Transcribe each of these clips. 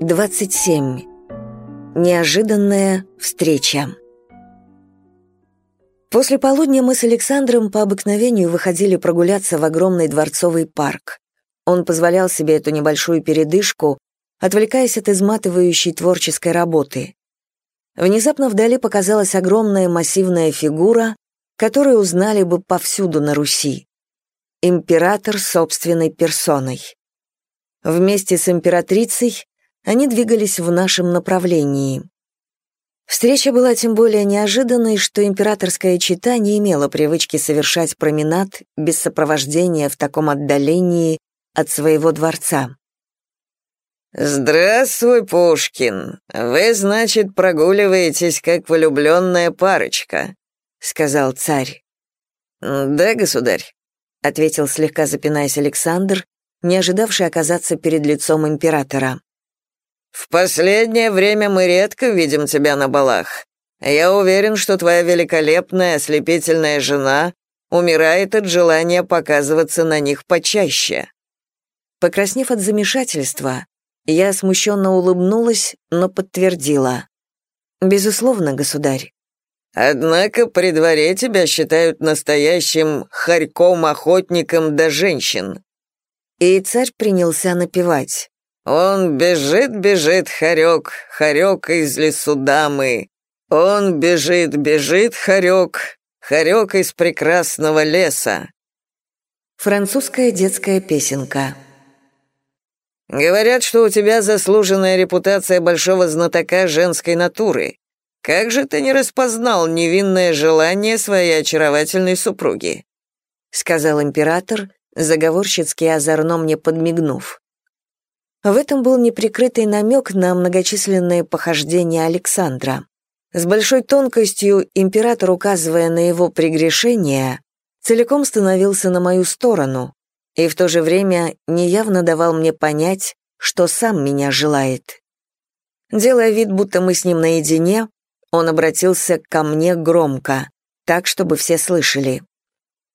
27. Неожиданная встреча. После полудня мы с Александром по обыкновению выходили прогуляться в огромный дворцовый парк. Он позволял себе эту небольшую передышку, отвлекаясь от изматывающей творческой работы. Внезапно вдали показалась огромная массивная фигура, которую узнали бы повсюду на Руси. Император собственной персоной. Вместе с императрицей они двигались в нашем направлении. Встреча была тем более неожиданной, что императорская чита не имела привычки совершать променад без сопровождения в таком отдалении от своего дворца. «Здравствуй, Пушкин. Вы, значит, прогуливаетесь как влюбленная парочка», — сказал царь. «Да, государь», — ответил слегка запинаясь Александр, не ожидавший оказаться перед лицом императора. «В последнее время мы редко видим тебя на балах. Я уверен, что твоя великолепная ослепительная жена умирает от желания показываться на них почаще». Покраснев от замешательства, я смущенно улыбнулась, но подтвердила. «Безусловно, государь». «Однако при дворе тебя считают настоящим хорьком-охотником до женщин». И царь принялся напевать. Он бежит, бежит, хорек, хорек из лесу дамы. Он бежит, бежит, хорек, хорек из прекрасного леса. Французская детская песенка. Говорят, что у тебя заслуженная репутация большого знатока женской натуры. Как же ты не распознал невинное желание своей очаровательной супруги? сказал император, заговорщицки озорно мне подмигнув. В этом был неприкрытый намек на многочисленные похождения Александра. С большой тонкостью император, указывая на его прегрешения, целиком становился на мою сторону и в то же время неявно давал мне понять, что сам меня желает. Делая вид, будто мы с ним наедине, он обратился ко мне громко, так, чтобы все слышали.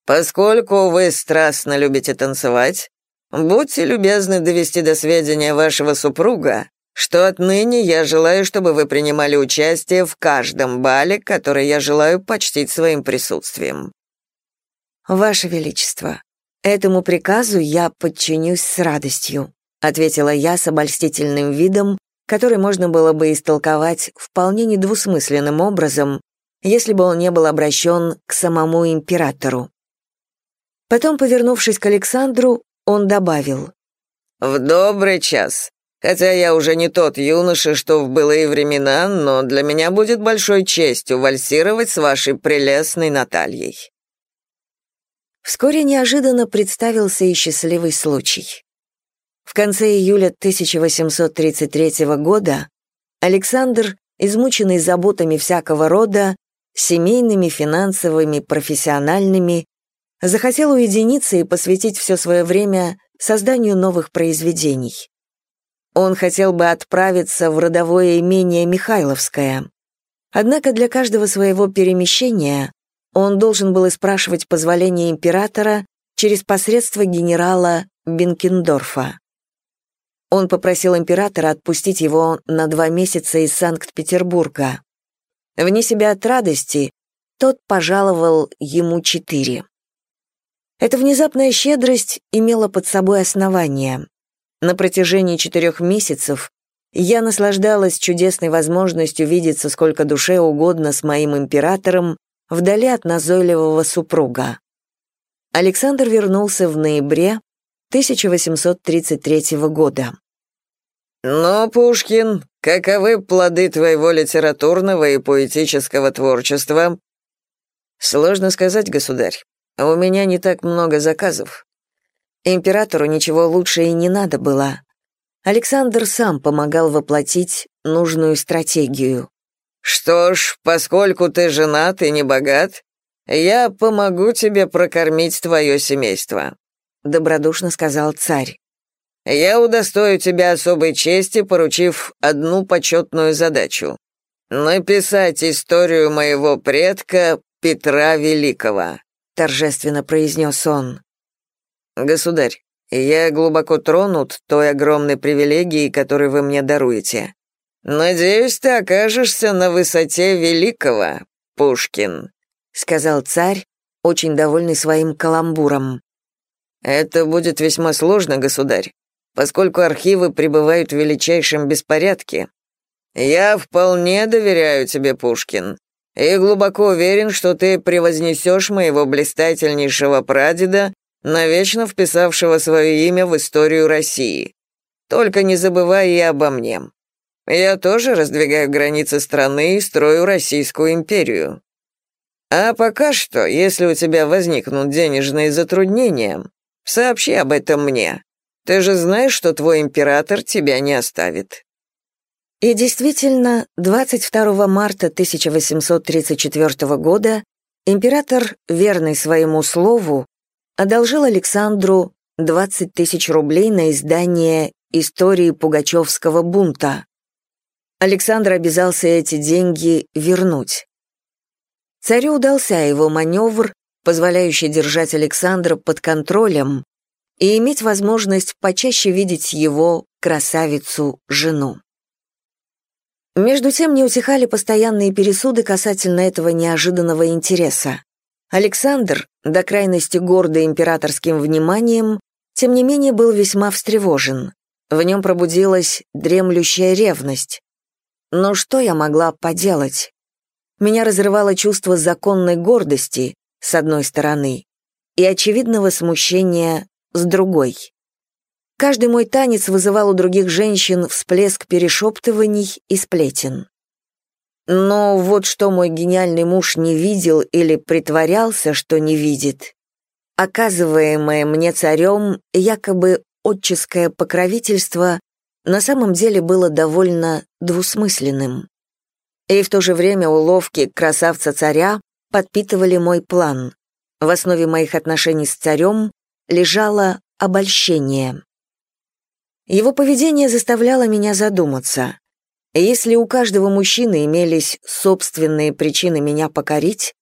«Поскольку вы страстно любите танцевать, Будьте любезны довести до сведения вашего супруга, что отныне я желаю, чтобы вы принимали участие в каждом бале, который я желаю почтить своим присутствием». «Ваше Величество, этому приказу я подчинюсь с радостью», ответила я с обольстительным видом, который можно было бы истолковать вполне недвусмысленным образом, если бы он не был обращен к самому императору. Потом, повернувшись к Александру, он добавил. «В добрый час. Хотя я уже не тот юноша, что в былые времена, но для меня будет большой честью вальсировать с вашей прелестной Натальей». Вскоре неожиданно представился и счастливый случай. В конце июля 1833 года Александр, измученный заботами всякого рода, семейными, финансовыми, профессиональными, захотел уединиться и посвятить все свое время созданию новых произведений. Он хотел бы отправиться в родовое имение Михайловское. Однако для каждого своего перемещения он должен был спрашивать позволение императора через посредство генерала Бенкендорфа. Он попросил императора отпустить его на два месяца из Санкт-Петербурга. Вне себя от радости тот пожаловал ему четыре. Эта внезапная щедрость имела под собой основание. На протяжении четырех месяцев я наслаждалась чудесной возможностью видеться сколько душе угодно с моим императором вдали от назойливого супруга. Александр вернулся в ноябре 1833 года. «Ну, Пушкин, каковы плоды твоего литературного и поэтического творчества?» «Сложно сказать, государь. У меня не так много заказов. Императору ничего лучше и не надо было. Александр сам помогал воплотить нужную стратегию. «Что ж, поскольку ты женат и не богат, я помогу тебе прокормить твое семейство», — добродушно сказал царь. «Я удостою тебя особой чести, поручив одну почетную задачу — написать историю моего предка Петра Великого». — торжественно произнес он. «Государь, Я глубоко тронут той огромной привилегией, которую вы мне даруете. Надеюсь, ты окажешься на высоте великого, Пушкин», — сказал царь, очень довольный своим каламбуром. «Это будет весьма сложно, государь, поскольку архивы пребывают в величайшем беспорядке. Я вполне доверяю тебе, Пушкин, и глубоко уверен, что ты превознесешь моего блистательнейшего прадеда, навечно вписавшего свое имя в историю России. Только не забывай и обо мне. Я тоже раздвигаю границы страны и строю Российскую империю. А пока что, если у тебя возникнут денежные затруднения, сообщи об этом мне. Ты же знаешь, что твой император тебя не оставит. И действительно, 22 марта 1834 года император, верный своему слову, одолжил Александру 20 тысяч рублей на издание «Истории Пугачевского бунта». Александр обязался эти деньги вернуть. Царю удался его маневр, позволяющий держать Александра под контролем и иметь возможность почаще видеть его, красавицу-жену. Между тем не утихали постоянные пересуды касательно этого неожиданного интереса. Александр, до крайности гордый императорским вниманием, тем не менее был весьма встревожен. В нем пробудилась дремлющая ревность. Но что я могла поделать? Меня разрывало чувство законной гордости, с одной стороны, и очевидного смущения, с другой. Каждый мой танец вызывал у других женщин всплеск перешептываний и сплетен. Но вот что мой гениальный муж не видел или притворялся, что не видит. Оказываемое мне царем якобы отческое покровительство на самом деле было довольно двусмысленным. И в то же время уловки красавца-царя подпитывали мой план. В основе моих отношений с царем лежало обольщение. Его поведение заставляло меня задуматься. Если у каждого мужчины имелись собственные причины меня покорить,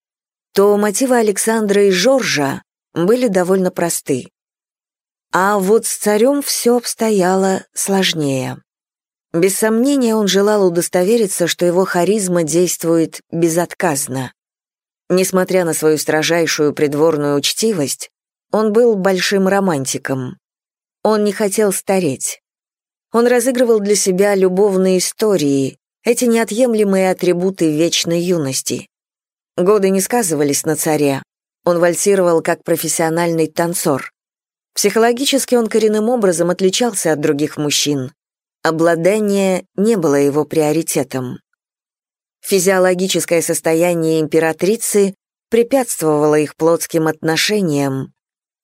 то мотивы Александра и Жоржа были довольно просты. А вот с царем все обстояло сложнее. Без сомнения, он желал удостовериться, что его харизма действует безотказно. Несмотря на свою строжайшую придворную учтивость, он был большим романтиком. Он не хотел стареть. Он разыгрывал для себя любовные истории, эти неотъемлемые атрибуты вечной юности. Годы не сказывались на царе. Он вальсировал как профессиональный танцор. Психологически он коренным образом отличался от других мужчин. Обладание не было его приоритетом. Физиологическое состояние императрицы препятствовало их плотским отношениям,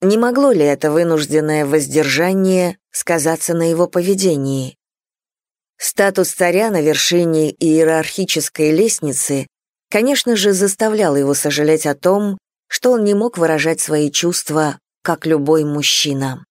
не могло ли это вынужденное воздержание сказаться на его поведении? Статус царя на вершине иерархической лестницы, конечно же, заставлял его сожалеть о том, что он не мог выражать свои чувства, как любой мужчина.